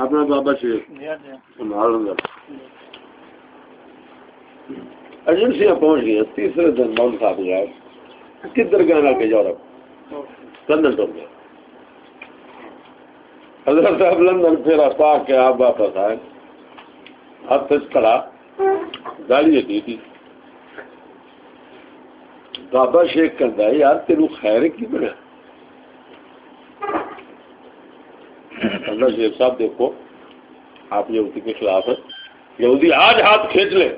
اپنا بابا شیخ ایجنسیاں پہنچ گئی تیسرے دن مول صاحب گئے کدھر گئے نا کہ یورپ لندن گئے۔ حضرت صاحب لندن پھر پا کے آپ واپس آئے۔ ہاتھ کڑا گالی دی تھی۔ بابا شیخ کرتا ہے یار تیرو خیر کی بنا اللہ شیخ صاحب دیکھو آپ یہودی کے خلاف ہے یہودی آج ہاتھ کھینچ لے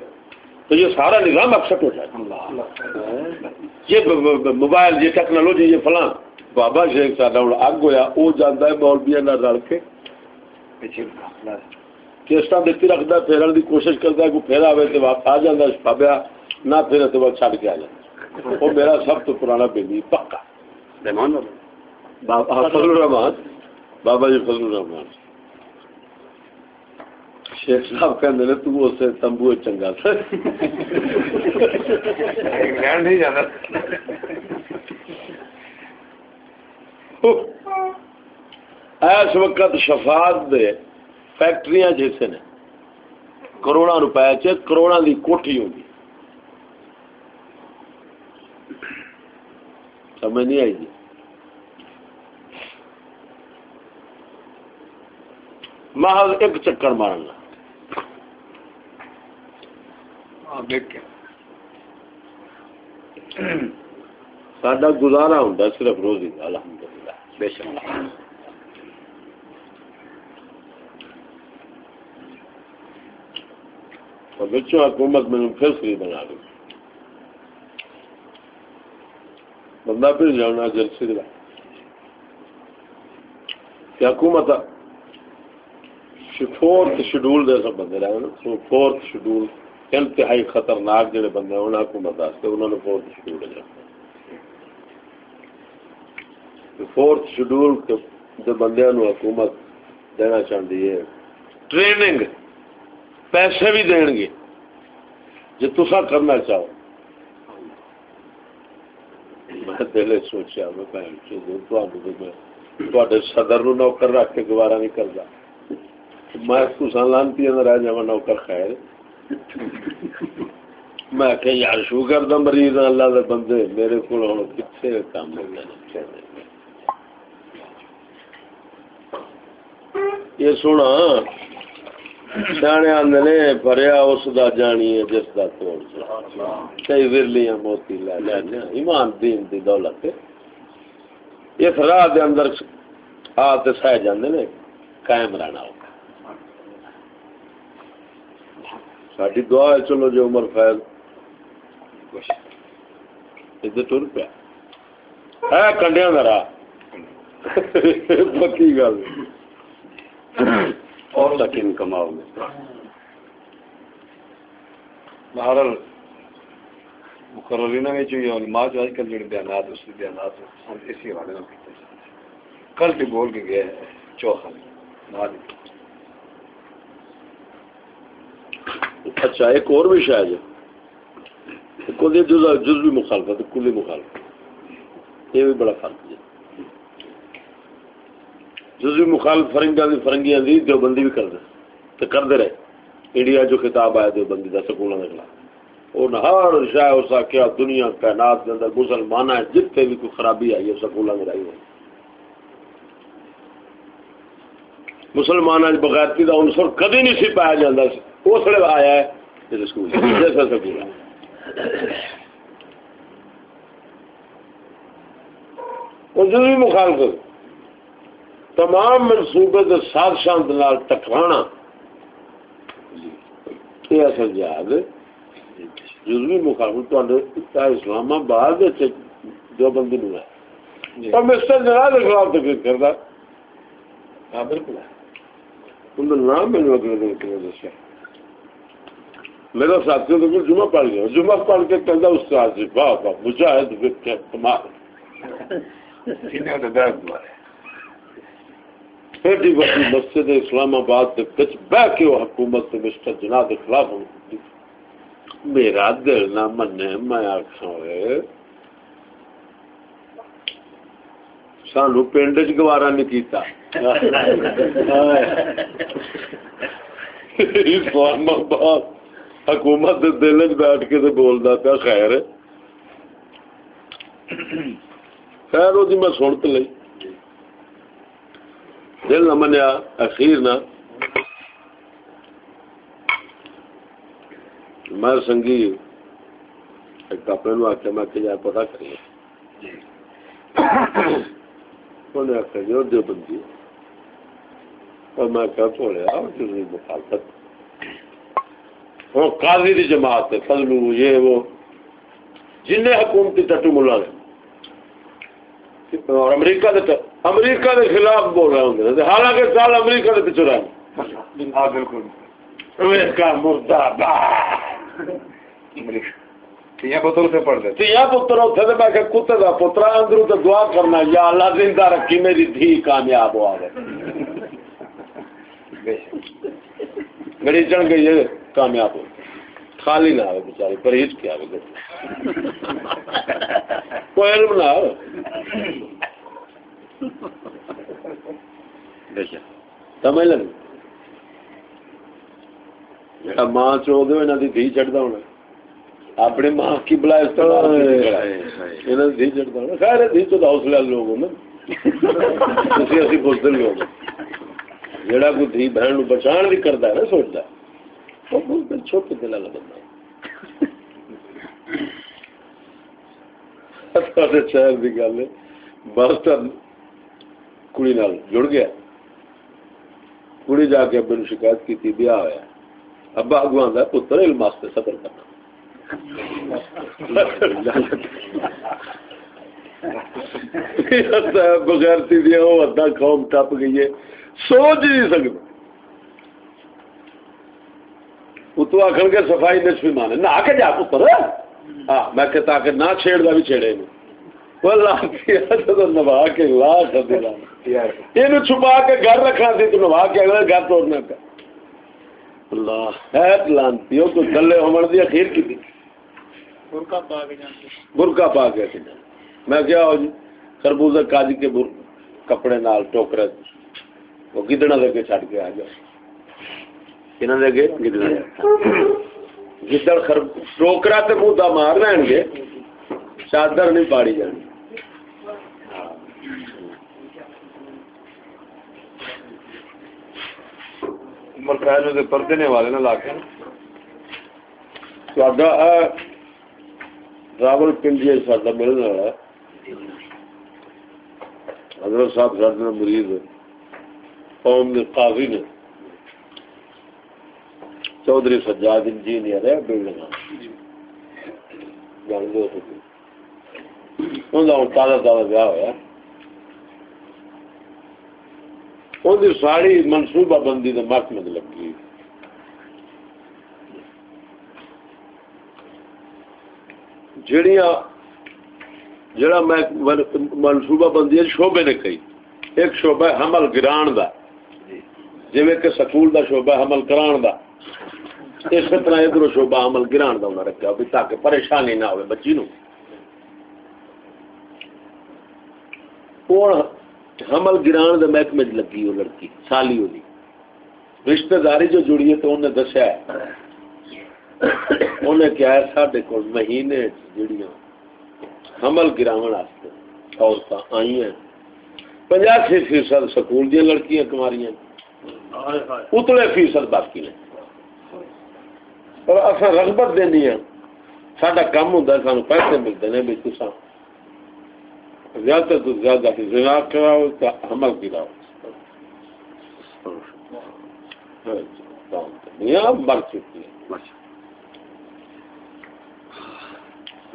تو یہ سارا نظام اکثر ہو جائے۔ یہ موبائل یہ ٹیکنالوجی یہ فلاں۔ بابا شیخ صاحب اگ ہوا وہ جانا ہے مولبیا نہ رل کے۔ کیسٹا دیتی رکھتا پھیرن کی کوشش کرتا ہے کوئی پھیرا ہوئے تو واپس آ جاتا پابیا نہ پھر تو چڑھ کے آ جاتا وہ میرا سب تو پرانا بیلی پکا۔ فضل الرحمان بابا جی فضل الرحمان شیخ صاحب کہ تو اسے تمبو چنگا تھا۔ نہیں جانا۔ اس وقت شفاعت دے فیکٹریاں جیسے نے کروڑا روپے چ کروڑا دی کوٹھی ہوگی سمجھ نہیں آئی جی؟ محض ایک چکر مارنا سڈا گزارا ہوں صرف روزی الحمدللہ بے شک۔ اور بچوں حکومت میں پھر فری بنا دی بندہ پھر جانا دلا کہ حکومت فورتھ شیڈول دے سب بندے رہے فورتھ شیڈول، انتہائی خطرناک جڑے بندے ہیں حکومت واسطے انہوں نے فورتھ شیڈول فورتھ شیڈول بندے حکومت دینا چاہتی ہے۔ ٹریننگ پیسے بھی دین گے۔ جی تصا کرنا چاہو۔ میں دل سوچا میں صدر نو نوکر رکھ کے گوارا نہیں کرتا میں تسا لانتی نوکر خیر میں کہ یار شوگر دا مریض اللہ دے بندے، میرے کام یہ سونا، سیانے آدھے نے بھریا اس دا جانی ہے، جس دا توڑ کئی ورلیاں موتی لے لینا ایمان دین دی دولت اس راہ دے اندر آ تے سہ جاندے نے، قائم رہنا ہوگا۔ ساری دعا ہے چلو جو عمر فیض۔ ادھر ٹر پیا۔ ہے کنڈیا کا راہ پکی گل۔ اور تک کماؤ۔ گے بہرحال مقررینہ میں جو یہ علماء جو آج کل جڑے بیانات اس بیانات ہم اسی حوالے میں ہیں۔ کل بھی بول کے گئے چوکھا۔ اچھا ایک اور بھی شاید ہے۔ کل جز جز بھی مخالفت، کلی مخالفت۔ یہ بھی بڑا فرق ہے۔ جزوی مخالف فرنگا دی، فرنگیاں دی جو بندی بھی کر دے تو کر دے رہے۔ انڈیا جو خطاب آیا، جو بندی دا سکولوں کے خلاف۔ اور ہر شاہ اس کیا دنیا کائنات کے اندر مسلمان ہے جتنے بھی کوئی خرابی آئی ہے، سکولوں میں آئی ہے۔ مسلمان بغیرتی کا عنصر کدی نہیں سی پایا جاتا اس لیے آیا ہے سکول جیسا سکول ہے جزوی مخالفت تمام منصوبے کے ساتھ شانت لال ٹکرانا۔ یہ اصل جہاز جزوی مخالف اسلام آباد جو بندی نو ہے۔ اور مسٹر کے خلاف تقریر کرتا ہاں بالکل نام میرے اگلے دن وجہ سے میرا ساتھی تو جمعہ پڑھ گیا جمعہ پڑھ کے کہتا استاد جی واہ واہ مجاہد مسجد اسلام آباد کچھ بہ کے وہ حکومت مسٹر جناح کے خلاف میرا دل نہ منے میں آخا سانو پنڈ چ گوارا نہیں کیتا۔ اسلام آباد۔ حکومت دل چ بیٹھ کے بولتا پیا خیر۔ خیر وہ میں سن تو لی دل نہ منیا، اخیر نہ۔ میں سنگھی ایک اپنے آخیا میں کہ یار پتا کریے انہیں آخیا جی وہ بندی۔ اور میں کیا پوڑیا جی، مخالفت۔ ہوں قاضی دی جماعت ہے فضلو یہ وہ۔ جن حکومتی ٹٹو ملا نے اور امریکہ دے امریکہ دے خلاف بول رہے ہوں حالانکہ سال امریکہ دے پیچھے رہے ہاں بالکل۔ امریکہ مردہ تیا پتر سے پڑھ دے تیا پتر اتنے تو میں کتے کا پترا اندروں تو دعا کرنا یا اللہ زندہ رکھی میری دھی کامیاب ہوا گئے گڑی چڑھ گئی ہے۔ کامیاب ہو۔ خالی نہ آئے بچاری پرہیز کیا آئے کوئی علم نہ آئے سمجھ جڑا ماں چو دے انہاں دی دھی چڑھدا ہونا۔ اپنی ماں کی بلا انہاں دی دھی چڑھدا ہونا۔ خیر دھی تو حوصلہ لوگ ہوں نا۔ اسی اسی بزدل لوگ جڑا کوئی دھی بہن نو بچان بھی کردا ہے نا سوچدا بزدل چھوٹے دل والا بندہ شہر کی گل ہے بس کڑی نال جڑ گیا کڑی جا کے ابے شکایت کی بیاہ ہوا ابا اگو آدھا پتر علم واسطے سفر کرنا بغیر ادا قوم ٹپ گئی ہے۔ سوچ نہیں سکتا۔ اتو آخر کے صفائی نصفی مانے نہ کے جا پتر ہاں میں کہ تاکہ نہ چھیڑ دا بھی چھیڑے نوا کے لا یہ چھپا کے گھر رکھنا سی تو نوا کے اگلے گھر توڑنا پہ اللہ ہے لانتی ہو تو گلے ہومن دی اخیر کی تھی برکا پا کے برکا پا کے میں کیا ہو جی؟ خربوزہ کاج کے کپڑے نال ٹوکرے۔ وہ گدڑا دے کے چھڈ کے آ گیا۔ کنہ دے گدڑا گدڑ خر ٹوکرا تے منہ دا مار لین گے چادر نہیں پاڑی جانی پردے والے راول پنڈی والا حضرت صاحب مریض قوم قاضی نے چودھری سجاد انجینئر ہے بلڈنگ تازہ تازہ ویاہ ہوا ان ساری منصوبہ بندی کے محکمے لگی۔ جڑیاں جڑا میں منصوبہ بندی شعبے نے کہی۔ ایک شعبہ حمل گران دا۔ جی۔ کہ سکول دا شعبہ حمل کران دا۔ اس طرح ادھر شعبہ حمل گران دا انہیں رکھا بھی تاکہ پریشانی نہ ہوئے بچی نو۔ حمل گران دے محکمے لگی وہ لڑکی سالی ہوئی رشتہ داری جو جڑی ہے تو انہیں دسیا انہیں کیا ہے سارے کو مہینے جڑیاں حمل گراون عورتیں آئی ہیں۔ پچاسی فیصد سکول دیا لڑکیاں کماریاں۔ اتلے فیصد باقی نے۔ اور اصا رغبت دینی ہے سڈا کام ہوں سانو پیسے ملتے ہیں بھی تصا زیادہ تو زیادہ زنا کراؤ تو حمل گراؤ دنیا مر چکی ہے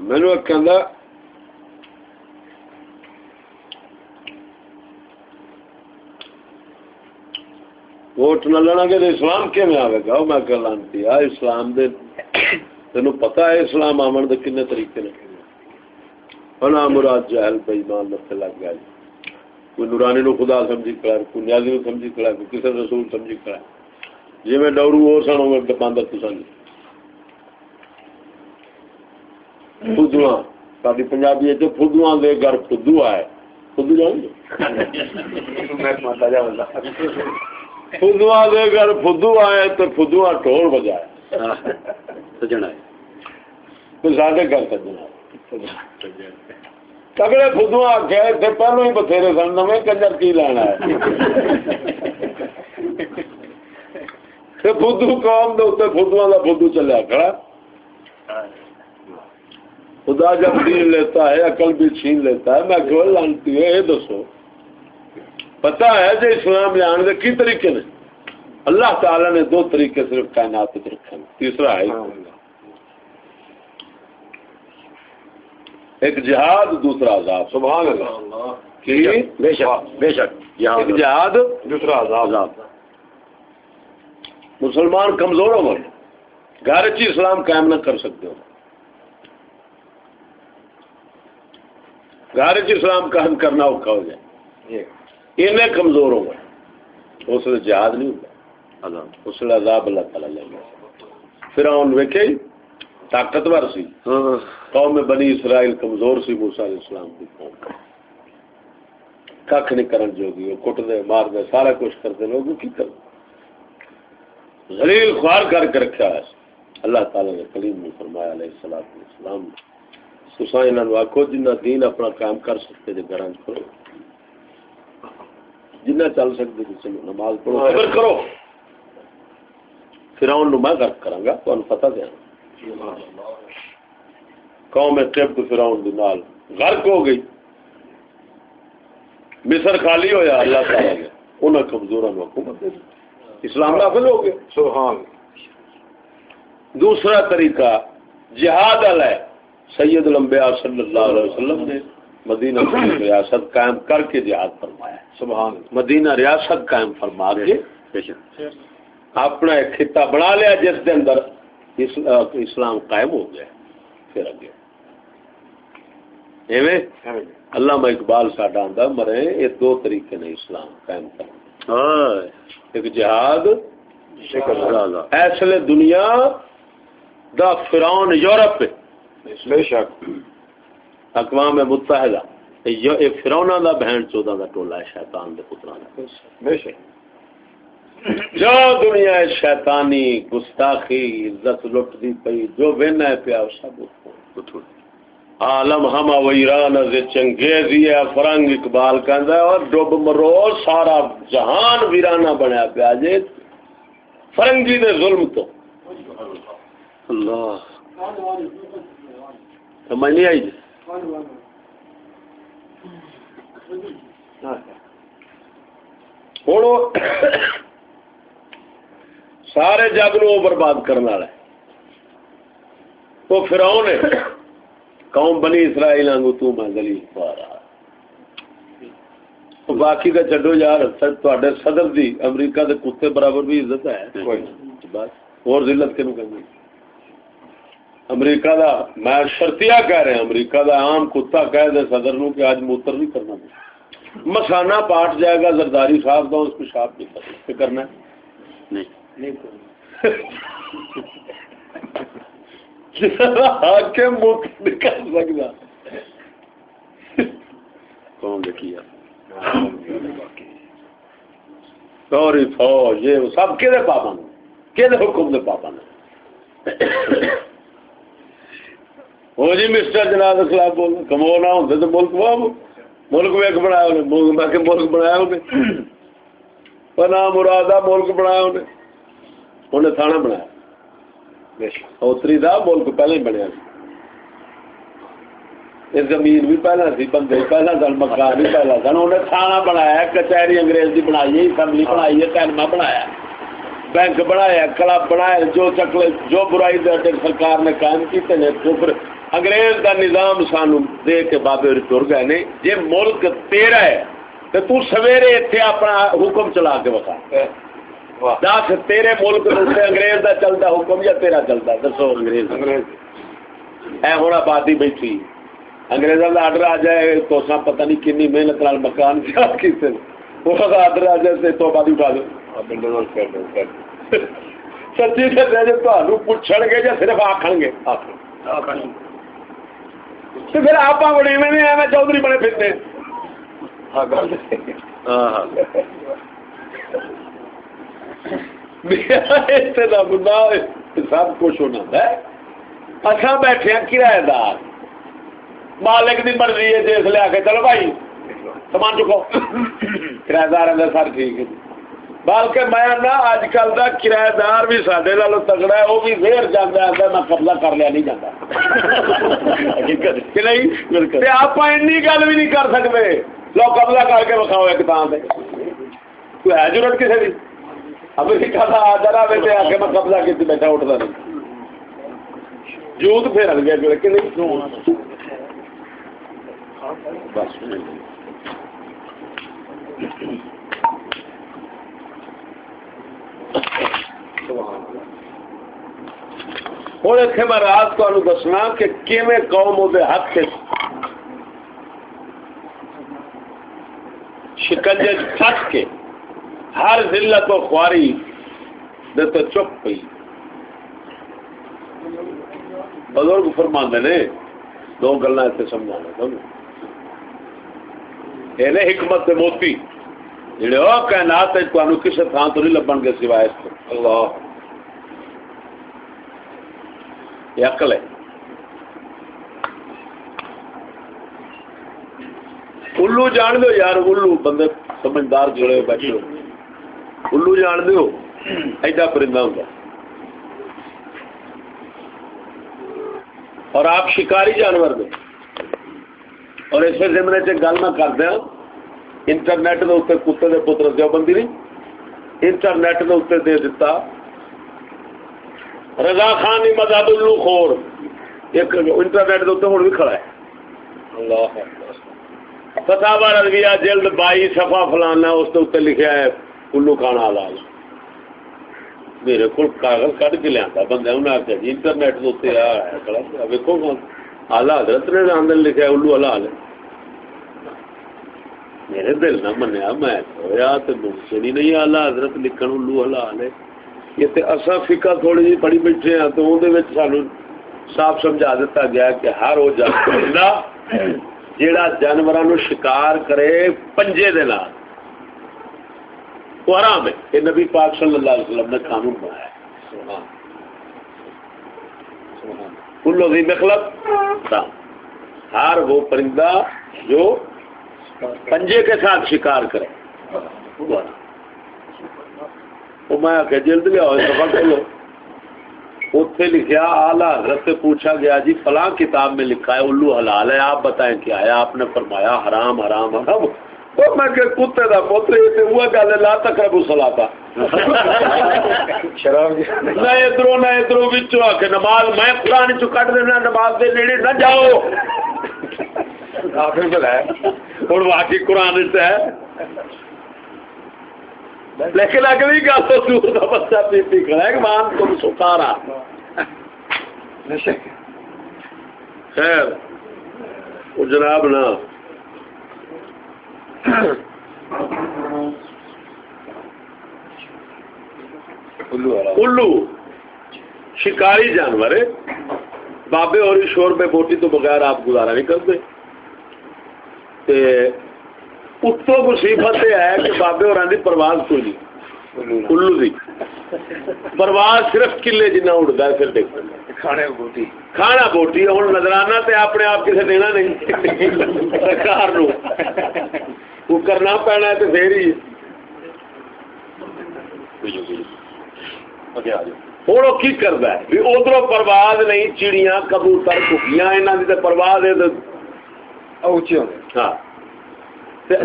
مینو ایک کہ ووٹ نہ لینا کہ اسلام کیون آئے گا؟ میں کہ لانتی آ، اسلام دے تینوں پتا ہے اسلام آمن دے کنے طریقے نے فنا مراد جہل پہ ایمان نفس لگ گیا جی۔ کوئی نورانی نو خدا سمجھی کھڑا کوئی نیازی نو سمجھی کھڑا کوئی کسی رسول سمجھی کھڑا جی میں ڈورو ہو سن میں باندر تو سن جی۔ فدوا ساری پنجابی ہے فدوا دے گھر فدو آئے فدو جان فدو دے گھر فدو آئے تو فدو ٹول بجائے۔ سجنا سارے گھر سجنا تگڑے فدو آ گئے تھے پہلو ہی بتھیرے سن نو کنجر کی لینا ہے؟ فدو قوم دے فدو کا فدو چلیا کھڑا۔ خدا جب دین لیتا ہے عقل بھی چھین لیتا ہے۔ میں کیوں لانتی ہے یہ دسو۔ پتا ہے جو اسلام لے آنے کی طریقے نے؟ اللہ تعالی نے دو طریقے صرف کائنات رکھے تیسرا ہے ایک۔ جہاد دوسرا عذاب۔ سبحان اللہ۔ بے شک بے شک ایک جہاد دوسرا عذاب۔ مسلمان کمزور ہو گئے۔ گھر چی اسلام قائم نہ کر سکتے ہو۔ گھر اسلام قائم کرنا اوکھا ہو جائے۔ انہیں کمزور ہو گئے۔ اس نے جہاد نہیں ہوتا۔ اس نے عذاب اللہ تعالی لے گیا پھر آن ویکے طاقتور سی۔ ہاں۔ قوم میں بنی اسرائیل کمزور سی موسا علیہ السلام کی قوم۔ کھ نہیں کرن جو گی کٹ دے مار دے سارا کچھ کرتے لوگ کی کر غلیل خوار کر کے رکھا ہے۔ اللہ تعالی نے کلیم نے فرمایا علیہ السلام تسا انہوں آخو جنہ دین اپنا کام کر سکتے جی گھر کرو جنہ چل سکتے جی نماز پڑھو فکر کرو۔ پھر میں گرک کرا گا تمہیں پتا دیا قوم قبط فراؤن دی نال غرق ہو گئی۔ مصر خالی ہویا اللہ تعالی نے انہاں کمزوراں نو حکومت دے اسلام نافذ ہو گیا سبحان۔ دوسرا طریقہ جہاد علیہ سید الانبیاء صلی اللہ علیہ وسلم نے مدینہ ریاست قائم کر کے جہاد فرمایا سبحان مدینہ ریاست قائم فرما کے اپنا ایک خطہ بنا لیا جس کے اندر اسلام قائم ہو گیا پھر اگے۔ ایویں؟ علامہ اقبال ساڈا آندا مرے یہ دو طریقے نے اسلام قائم کرنے ہاں ایک جہاد ایسے دنیا دا فرعون یورپ۔ بے شک۔ اقوام متحدہ یہ فرونا دا بہن چودہ دا ٹولا ہے شیطان دے پترا دا بے شک۔ جو دنیا شیطانی گستاخی عزت لٹ دی پئی جو وینا ہے پیا سب اتھو عالم ہما ویران از چنگیزی ہے فرنگ اقبال کہندا ہے اور ڈب مرو سارا جہان ویرانہ بنیا پیا جے۔ فرنگی دے ظلم تو۔ اللہ۔ سمجھ نہیں آئی جی؟ ہوں۔ سارے جگ نو برباد کرنے والا تو پھر آؤ نے قوم بنی اسرائیل آنگو تو میں گلی پارا۔ باقی کا چڈو یار صدر دی امریکہ دے کتے برابر بھی عزت ہے۔ بس۔ اور ذلت کیوں کرنی امریکہ دا میں شرطیا کہہ رہے ہیں امریکہ دا عام کتا کہہ دے صدر نو کہ آج موتر نہیں کرنا مسانہ پاٹ جائے گا زرداری صاحب دا اس کو شاپ نہیں کرنا ہے۔ نہیں۔ حاکم موتر نہیں کر سکتا۔ کون دیکھیا سوری فوج یہ سب کہ پابند کہ حکم دے پابند وہ جی مسٹر جناب کے خلاف بول کمو نہ ہوں تو ملک وہ ملک ویک بنایا انہیں میں کہ ملک بنایا انہیں پر نہ مرادہ ملک بنایا انہیں انہیں تھانہ بنایا۔ اوتری دا ملک پہلے ہی بنیا یہ زمین بھی پہلا سی، بندے پہلا سن، مکان بھی پہلا سن۔ انہیں تھانہ بنایا، کچہری انگریز کی بنائی ہے، اسمبلی بنائی ہے کینما بنایا۔ بینک بنایا، کلب بنایا، جو چکلے، جو برائی دے سرکار نے قائم کیتے ہیں کفر انگریز دا نظام سانو دے کے بابے تر گئے نے جی ملک تیرا ہے تو تو سویرے اتنے اپنا حکم چلا کے بتا دس تیرے ملک انگریز دا چلتا حکم یا تیرا چلتا دسو انگریز۔ اے ہوں آبادی بیٹھی۔ انگریزوں کا آڈر آ جائے تو سب پتہ نہیں کنی محنت نال مکان کیتے وہ آڈر آ جائے تو آبادی اٹھا دو سچی سے پوچھ گے یا صرف آخر گے آخر تو پھر آپ بڑے میں آیا چودھری بڑے پھرتے کا بندہ سب کچھ ہونا اچھا بیٹھے ہیں کرایہ دار مالک کی مرضی ہے جس لیا کے چلو بھائی سامان چکو کرایہ دار سر ٹھیک ہے بلکہ میں نہ اج کل کا کرایہ دار بھی سارے نال تگڑا ہے وہ بھی پھر جانا آتا میں قبضہ کر لیا نہیں جاتا نہیں؟ آپ این گل بھی نہیں کر سکتے لو قبضہ کر کے بکھاؤ ایک تھان سے کوئی ہے ضرورت کسی کی امریکہ کا آ جا بیٹے آ کے میں قبضہ کی بیٹھا اٹھتا نہیں۔ جوت پھر گیا کہ نہیں؟ بس۔ ہوں اتنے میں رات کو دسنا کہ کیویں قوم وہ حق سے شکنجے پھٹ کے ہر ذلت و خواری دے تو چپ پئی۔ بزرگ فرماندے نے، دو گلا اتنے سمجھانا تمہیں حکمت موتی۔ جڑے وہ کائنات تمہیں کسی تھان تو نہیں لبن گے سوائے اس کو۔ اللہ۔ یہ عقل ہے۔ الو جان دو یار، الو بندے سمجھدار جڑے بیٹھے ہو۔ الو جان دو ایڈا پرندہ ہوگا اور آپ شکاری جانور دو اور اسے زمنے سے گل میں کر دیا انٹرنیٹ دے اتنے کتے دے پتر دیو بندی نہیں۔ انٹرنیٹ دے اتنے دے دیتا رضا خان مذہب الو خور ایک انٹرنیٹ دے اتنے ہوں بھی کھڑا ہے۔ اللہ فتح رضویہ جلد بائی صفا فلانا اس کے اتنے لکھا ہے الو کھانا حلال میرے کو کاغذ کٹ کے لیا بندے انہیں آخیا جی انٹرنیٹ کے اتنے ویکو آلہ حضرت نے آمدن لکھا ہے، الو حلال ہے میرے دل نہ منیا میں ہویا تو ممکن ہی نہیں آلہ، حضرت لکھن الو حلال ہے۔ یہ تو اصا فکا تھوڑی جی پڑھی بیٹھے ہیں تو وہ سانو صاف سمجھا دیتا گیا کہ ہر وہ جانور جیڑا جانوروں شکار کرے پنجے دے نال۔ وہ آرام ہے۔ یہ نبی پاک صلی اللہ علیہ وسلم نے قانون بنایا ہے۔ کلو دی مخلب ہر وہ پرندہ جو پنجے کے ساتھ شکار کرے وہ میں آ جلد لیا سفا کھولو۔ اتنے لکھا آلہ حضرت سے پوچھا گیا جی فلاں کتاب میں لکھا ہے الو حلال ہے آپ بتائیں کیا ہے؟ آپ نے فرمایا حرام حرام حرام۔ تو میں کہ کتے دا پوتر یہ وہ گل لا تقرب سلاتا نہ ادھر نہ ادھر بچوں آ کے نماز میں قرآن چ کٹ دینا نماز دے نیڑے نہ جاؤ۔ ہوں واقعی قرآن سے ہے۔ لیکن اگلی گل تو دور کا بچہ پی پی کھڑا ہے کہ مان تم خیر۔ وہ جناب نا۔ الو شکاری جانور ہے۔ بابے اور شور میں بوٹی تو بغیر آپ گزارا نہیں کرتے۔ اتو مصیبت یہ ہے کہ بابے اور پرواز کوئی نہیں الو دی پرواز صرف کلے جنہ اڑتا ہے پھر دیکھ کھانا بوٹی کھانا بوٹی ہوں نظرانہ تے اپنے آپ کسی دینا نہیں سرکار وہ کرنا پینا ہے تو پھر ہی ہوں وہ کی کرتا ہے بھی ادھر پرواز نہیں چڑیاں کبوتر ککیاں یہاں کی تو پرواز ہے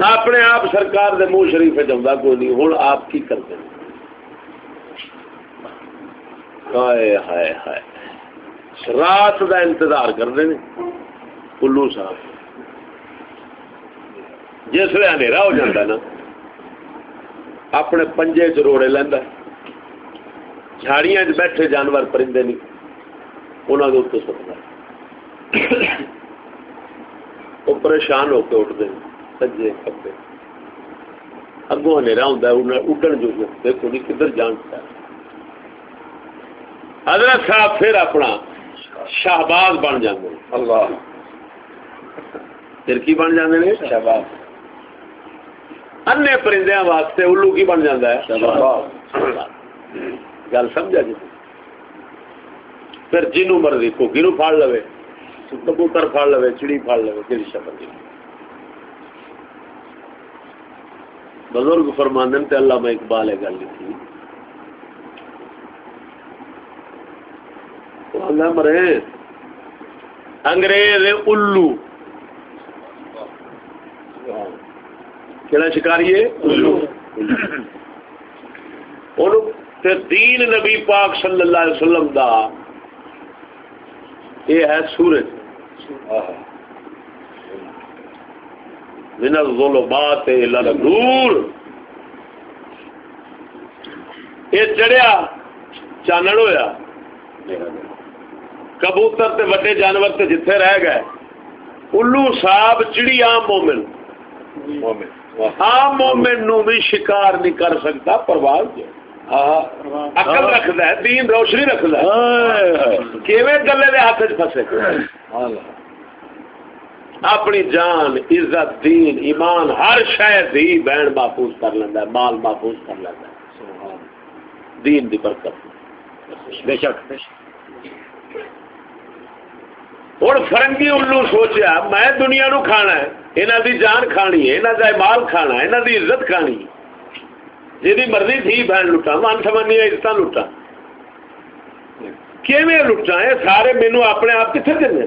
اپنے آپ سرکار دے منہ شریف جاؤں کوئی نہیں ہوں آپ کی کرتے ہیں؟ ہائے ہائے ہائے۔ رات کا انتظار کرتے ہیں کلو صاحب۔ جسے اندھیرا ہو جاتا نا اپنے پنجے چ روڑے لینا جھاڑیاں بیٹھے جانور پرندے نہیں انہوں کے اتنے سکتا وہ پریشان ہو کے اٹھتے ہیں سجے کبے اگوں ہنیرا ہوں اڈن جو دیکھو نہیں کدھر جان ہے حضرت صاحب پھر اپنا شہباز بن جاتے اللہ پھر کی بن ہیں شہباز انے پرندے واسطے الو کی بن جاتا ہے گل سمجھا جی پھر جنو مرضی کوکی نو پھاڑ لو کبوتر پھاڑ لو چڑی پھاڑ لو جی شبر بزرگ فرماندن تے اللہ میں اقبال ہے گل لکھی مرے انگریز الو کہڑا شکاری ہے دین نبی پاک صلی اللہ علیہ وسلم دا یہ ہے سورج من الظلمات الى النور. چڑھیا چانن ہویا۔ کبوتر تے وڈے جانور تے جتھے رہ گئے۔ الو صاحب چڑی عام مومن۔ عام مومن نو بھی شکار نہیں کر سکتا پرواز جو اکل رکھد ہے دین روشنی رکھد ہے۔ گلے دے ہاتھ چسے اپنی جان عزت دین ایمان ہر شاید ہی بہن محفوظ کر لینا مال محفوظ کر لینا دین دی برکت۔ بے شک۔ ہوں فرنگی الو سوچیا میں دنیا نو کھانا ہے یہاں دی جان کھانی ہے یہاں کا مال کھانا ہے یہاں دی عزت کھانی ہے۔ جی مرضی تھی بہن لٹا، من سمانی عزت لٹا۔ کیویں لٹا؟ یہ سارے مینو اپنے آپ کتنے دے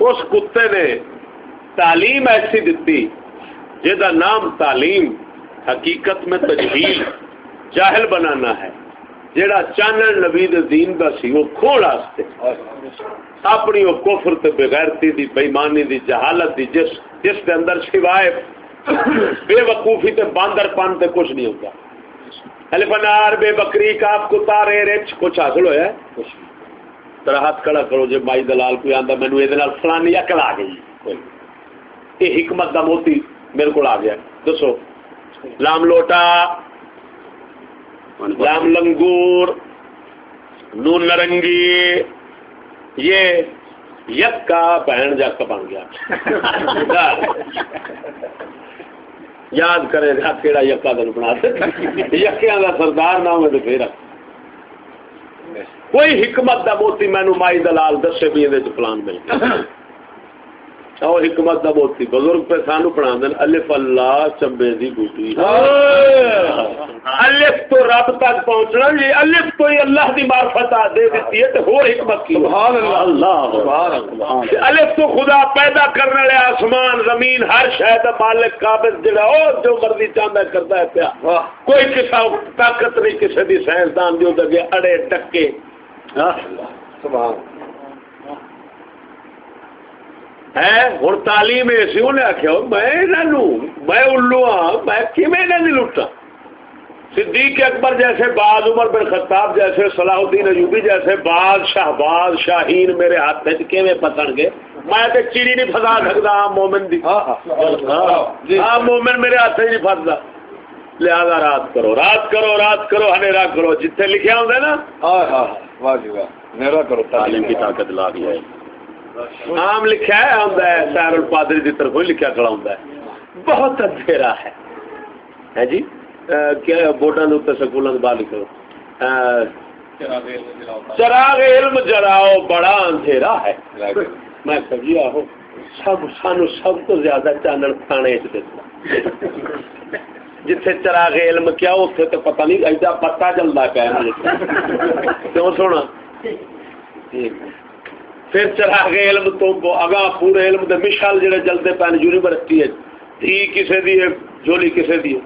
اس کتے نے تعلیم ایسی دیتی جہاں نام تعلیم حقیقت میں تجہیل جاہل بنانا ہے۔ جڑا چانن نبی دین دا سی، وہ کھوڑ واسطے اپنی وہ کفر تے بغیرتی دی، بےمانی دی، جہالت دی، جس جس دے اندر سوائے بے وقوفی تے باندر پان تے کچھ نہیں ہوتا۔ الفنار بے بکری، کاف، کتا، رے، رچ، کچھ حاصل ہویا ہے؟ ترا ہاتھ کھڑا کرو جے مائی دلال کوئی آندا، مینوں اے نال فلانی عقل آ گئی۔ کوئی اے حکمت دا موتی میرے کول آ گیا۔ دسو۔ لام لوٹا، لام لنگور، نون نرنگی، یہ یکا بہن جک بن گیا۔ یاد کرے گا کہڑا یقا دن بنا یقیا کا سردار نہ ہوئے تو پھر۔ کوئی حکمت دا موتی مینو مائی دلال دسے بھی یہ پلان مل گیا۔ اور حکمت دا بہت بزرگ پہ سانو پڑھا دین الف اللہ چمبے دی بوٹی۔ الف تو رب تک پہنچنا یہ الف تو ہی اللہ دی معرفت دے دیتی ہے تو ہو حکمت کی۔ سبحان اللہ۔ اللہ الف تو خدا پیدا کرنے والے آسمان زمین ہر شاید مالک قابل جڑا او جو مرضی چاہتا ہے کرتا ہے پیا۔ کوئی کسا طاقت نہیں کسی دی سائنسدان دی دے اڑے ٹکے سبحان ہوں تعلیم ایسی انہیں آخیا میں میں الو ہاں میں کھے لٹا صدیق اکبر جیسے بعض عمر بن خطاب جیسے صلاح الدین ایوبی جیسے بعض شہباز شاہین میرے ہاتھ کیویں پتن گے؟ میں تے چیڑی نہیں پھسا سکتا عام مومن دی۔ ہاں, ہاں۔ جی۔ عام مومن میرے ہاتھ نہیں پھستا لہذا رات کرو رات کرو رات کرو ہنیرا کرو۔ جتھے لکھیا ہوں نا۔ ہاں ہاں واہ جی واہ کرو تعلیم کی طاقت لا دیا ہے۔ عام لکھا ہے آتا ہے، سیر الپادری کی طرف لکھا کھڑا ہوتا ہے۔ بہت اندھیرا ہے۔ ہے جی؟ کیا بورڈوں کے اتنے سکولوں کے باہر لکھو چراغ علم جراؤ بڑا اندھیرا ہے۔ میں کبھی جی، آہو۔ سب، سانو سب تو زیادہ چانن کھانے جتھے چراغ علم کیا اتنے تو پتہ نہیں ایسا پتا چلتا پیا کیوں سونا؟ پھر چراغ علم تو اگا پورے علم دے مشال جڑے جلدے پین یونیورسٹی ہے۔ تھی کسے دی ہے جولی کسے دی ہے۔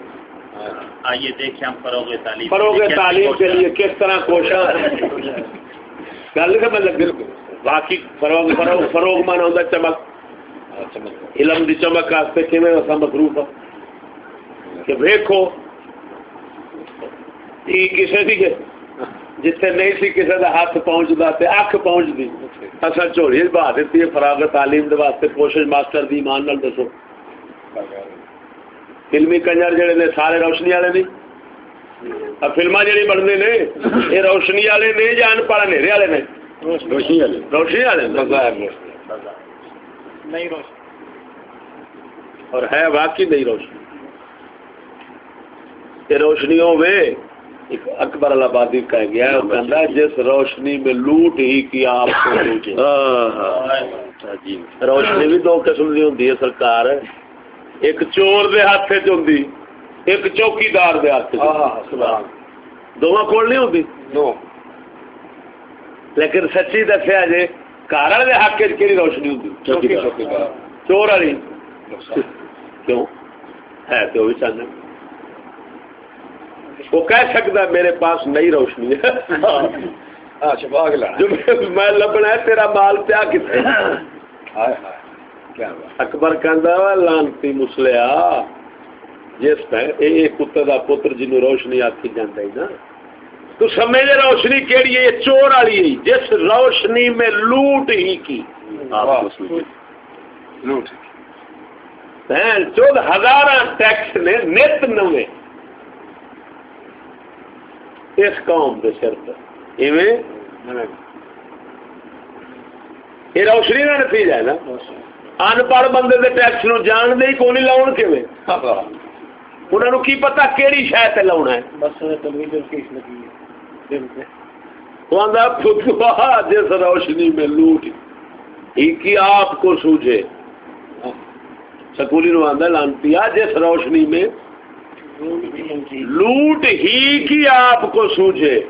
آئیے دیکھیں ہم فروغ تعلیم فروغ تعلیم کے لیے کس طرح کوشاں۔ گل کہ میں لگ باقی فروغ فروغ فروغ مانا ہوندا چمک۔ علم دی چمک واسطے کیویں اساں مصروف ہاں؟ کہ دیکھو تھی کسے دی ہے۔ جتھے نہیں سی کسی کا ہاتھ پہنچتا تے اکھ پہنچتی اصل جھولی بہا دیتی ہے فراغ تعلیم دے واسطے کوشش ماسٹر دی ایمان نال دسو۔ فلمی کنجر جڑے نے سارے روشنی والے نہیں فلما جڑی بنتے نے یہ روشنی والے نے یا ان پڑھ نیرے والے نے؟ روشنی والے۔ روشنی والے نہیں روشنی۔ اور ہے واقعی نہیں روشنی۔ یہ روشنی ہوے ایک اکبر آبادی کہہ گیا ہے جس روشنی میں لوٹ ہی کی آپ کو سوچے جی روشنی بھی دو قسم کی ہوندی ہے سرکار۔ ایک چور دے ہاتھ چ ہوندی ایک چوکیدار دے ہاتھ چ دونوں کول نہیں ہوندی؟ لیکن سچی دسیا جی گھر والے حق چ کیڑی روشنی ہوندی؟ چوکیدار۔ چور والی۔ کیوں؟ ہے تو بھی چاہنا وہ کہہ سکتا ہے میرے پاس نئی روشنی ہے۔ میں- لبنا ہے تیرا مال پیا کتنے؟ اکبر کہندا لانتی مسلیا جس ٹائم اے اے کتے دا پتر جنوں روشنی آکھی جاندا ہے نا تو سمجھ روشنی کیڑی ہے چور والی ہے۔ جس روشنی میں لوٹ ہی کی۔ سوچے لوٹ ہزار ٹیکس نے نت نوے۔ اس قوم کے سر پر۔ ایویں؟ یہ روشنی کا نتیجہ ہے نا۔ ان پڑھ بندے دے ٹیکس نو جان دے ہی کو نہیں لاؤن کیویں؟ انہاں نو کی پتہ کیڑی شے تے لاونا ہے؟ بس تلویزیون کی لگی ہے۔ وہ آندا فتوا جس روشنی میں لوٹ ہی کی آپ کو سوجے سکولی نو آندا لانتیا جس روشنی میں لوٹ ہی کی آپ کو سوجے